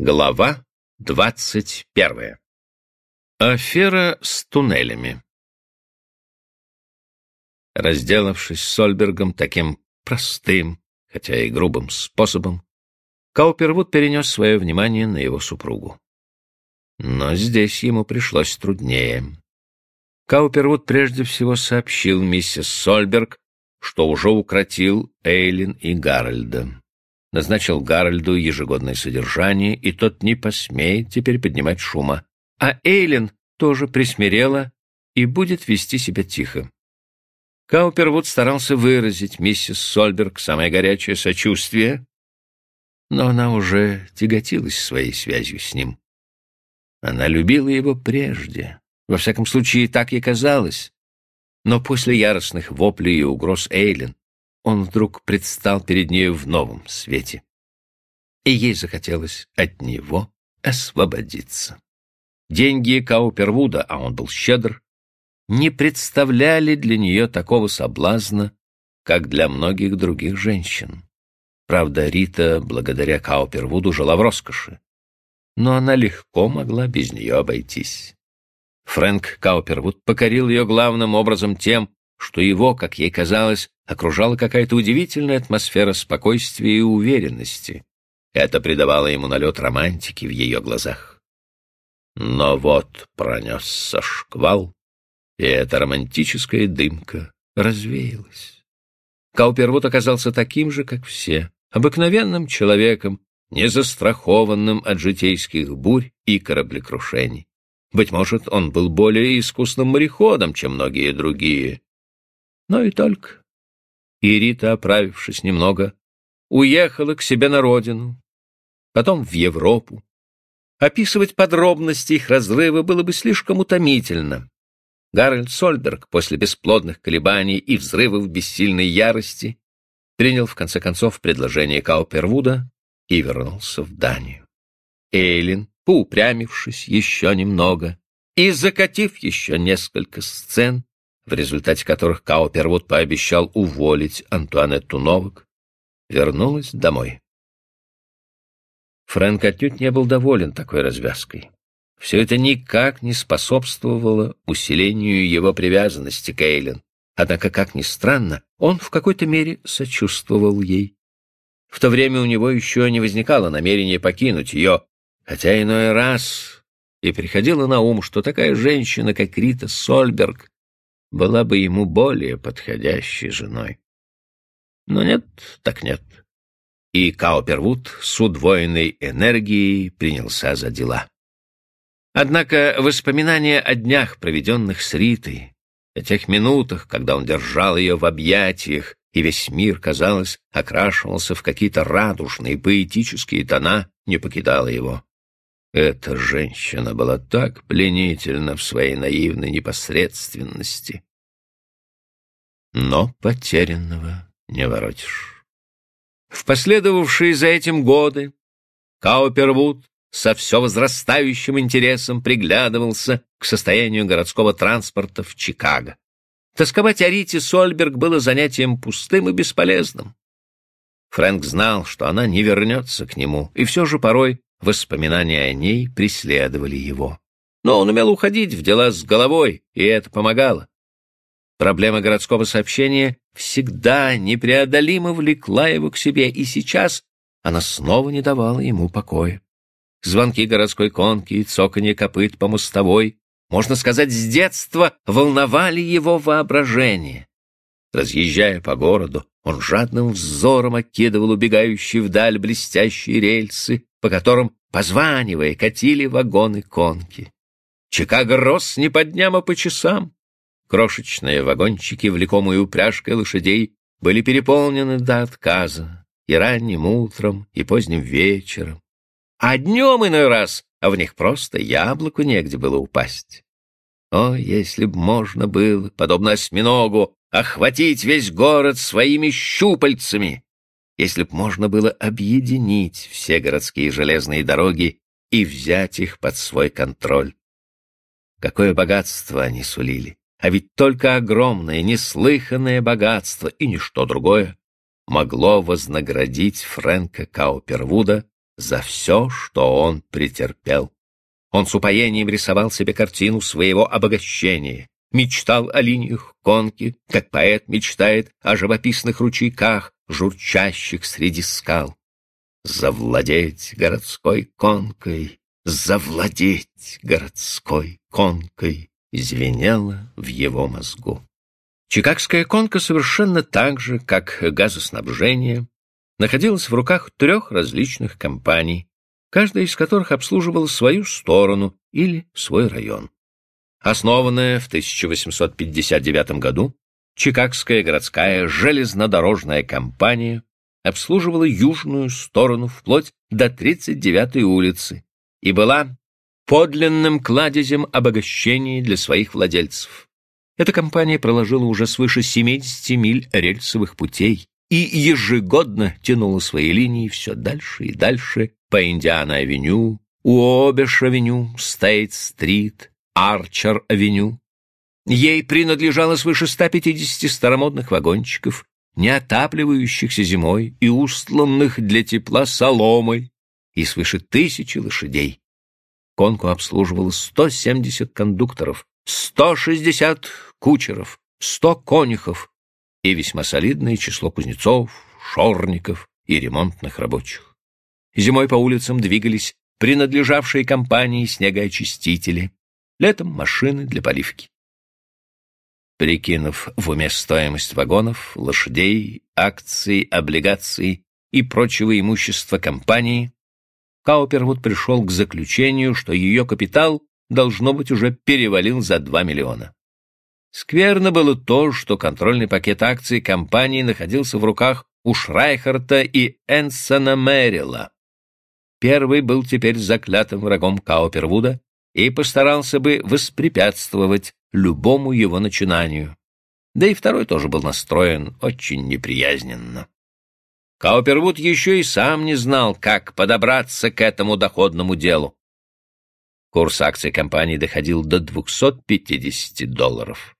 Глава двадцать первая. Афера с туннелями. Разделавшись с Сольбергом таким простым, хотя и грубым способом, Каупервуд перенес свое внимание на его супругу. Но здесь ему пришлось труднее. Каупервуд прежде всего сообщил миссис Сольберг, что уже укротил Эйлин и Гарольда. Назначил Гарольду ежегодное содержание, и тот не посмеет теперь поднимать шума. А Эйлин тоже присмирела и будет вести себя тихо. Каупервуд старался выразить миссис Сольберг самое горячее сочувствие, но она уже тяготилась своей связью с ним. Она любила его прежде, во всяком случае, так ей казалось. Но после яростных воплей и угроз Эйлин он вдруг предстал перед нею в новом свете. И ей захотелось от него освободиться. Деньги Каупервуда, а он был щедр, не представляли для нее такого соблазна, как для многих других женщин. Правда, Рита, благодаря Каупервуду, жила в роскоши, но она легко могла без нее обойтись. Фрэнк Каупервуд покорил ее главным образом тем, что его, как ей казалось, окружала какая-то удивительная атмосфера спокойствия и уверенности. Это придавало ему налет романтики в ее глазах. Но вот пронесся шквал, и эта романтическая дымка развеялась. Каупервуд оказался таким же, как все, обыкновенным человеком, незастрахованным от житейских бурь и кораблекрушений. Быть может, он был более искусным мореходом, чем многие другие. Но и только. И Рита, оправившись немного, уехала к себе на родину, потом в Европу. Описывать подробности их разрыва было бы слишком утомительно. Гарольд Сольберг после бесплодных колебаний и взрывов бессильной ярости принял в конце концов предложение Каупервуда и вернулся в Данию. Эйлин, поупрямившись еще немного и закатив еще несколько сцен, в результате которых Каупервуд пообещал уволить Антуанетту Новак, вернулась домой. Фрэнк отнюдь не был доволен такой развязкой. Все это никак не способствовало усилению его привязанности к Эйлен, однако, как ни странно, он в какой-то мере сочувствовал ей. В то время у него еще не возникало намерения покинуть ее, хотя иной раз и приходило на ум, что такая женщина, как Рита Сольберг, была бы ему более подходящей женой. Но нет, так нет. И Каупервуд с удвоенной энергией принялся за дела. Однако воспоминания о днях, проведенных с Ритой, о тех минутах, когда он держал ее в объятиях, и весь мир, казалось, окрашивался в какие-то радужные, поэтические тона, не покидало его. Эта женщина была так пленительна в своей наивной непосредственности. Но потерянного не воротишь. В последовавшие за этим годы Каупервуд со все возрастающим интересом приглядывался к состоянию городского транспорта в Чикаго. Тосковать о Рите Сольберг было занятием пустым и бесполезным. Фрэнк знал, что она не вернется к нему, и все же порой Воспоминания о ней преследовали его. Но он умел уходить в дела с головой, и это помогало. Проблема городского сообщения всегда непреодолимо влекла его к себе, и сейчас она снова не давала ему покоя. Звонки городской конки и цоканье копыт по мостовой, можно сказать, с детства волновали его воображение. Разъезжая по городу, он жадным взором окидывал убегающие вдаль блестящие рельсы, по которым, позванивая, катили вагоны конки. Чикаго рос не по дням, а по часам. Крошечные вагончики, влекомые упряжкой лошадей, были переполнены до отказа и ранним утром, и поздним вечером. А днем иной раз, а в них просто яблоку негде было упасть. О, если б можно было, подобно осьминогу, охватить весь город своими щупальцами! Если б можно было объединить все городские железные дороги и взять их под свой контроль. Какое богатство они сулили! А ведь только огромное, неслыханное богатство и ничто другое могло вознаградить Фрэнка Каупервуда за все, что он претерпел. Он с упоением рисовал себе картину своего обогащения, мечтал о линиях конки, как поэт мечтает о живописных ручейках, журчащих среди скал. Завладеть городской конкой, завладеть городской конкой звенело в его мозгу. Чикагская конка совершенно так же, как газоснабжение, находилась в руках трех различных компаний, каждая из которых обслуживала свою сторону или свой район. Основанная в 1859 году, Чикагская городская железнодорожная компания обслуживала южную сторону вплоть до 39-й улицы и была подлинным кладезем обогащения для своих владельцев. Эта компания проложила уже свыше 70 миль рельсовых путей и ежегодно тянула свои линии все дальше и дальше по Индиана-авеню, Уобеш-авеню, Стейт-стрит, Арчер-авеню. Ей принадлежало свыше 150 старомодных вагончиков, не отапливающихся зимой и устланных для тепла соломой, и свыше тысячи лошадей. Конку обслуживало 170 кондукторов, 160 кучеров, 100 конюхов и весьма солидное число кузнецов, шорников и ремонтных рабочих. Зимой по улицам двигались принадлежавшие компании снегоочистители, летом машины для поливки. Прикинув в уме стоимость вагонов, лошадей, акций, облигаций и прочего имущества компании, Каупервуд пришел к заключению, что ее капитал, должно быть, уже перевалил за 2 миллиона. Скверно было то, что контрольный пакет акций компании находился в руках у Шрайхарта и Энсона Мэрилла. Первый был теперь заклятым врагом Каупервуда и постарался бы воспрепятствовать любому его начинанию. Да и второй тоже был настроен очень неприязненно. Каупервуд еще и сам не знал, как подобраться к этому доходному делу. Курс акций компании доходил до 250 долларов.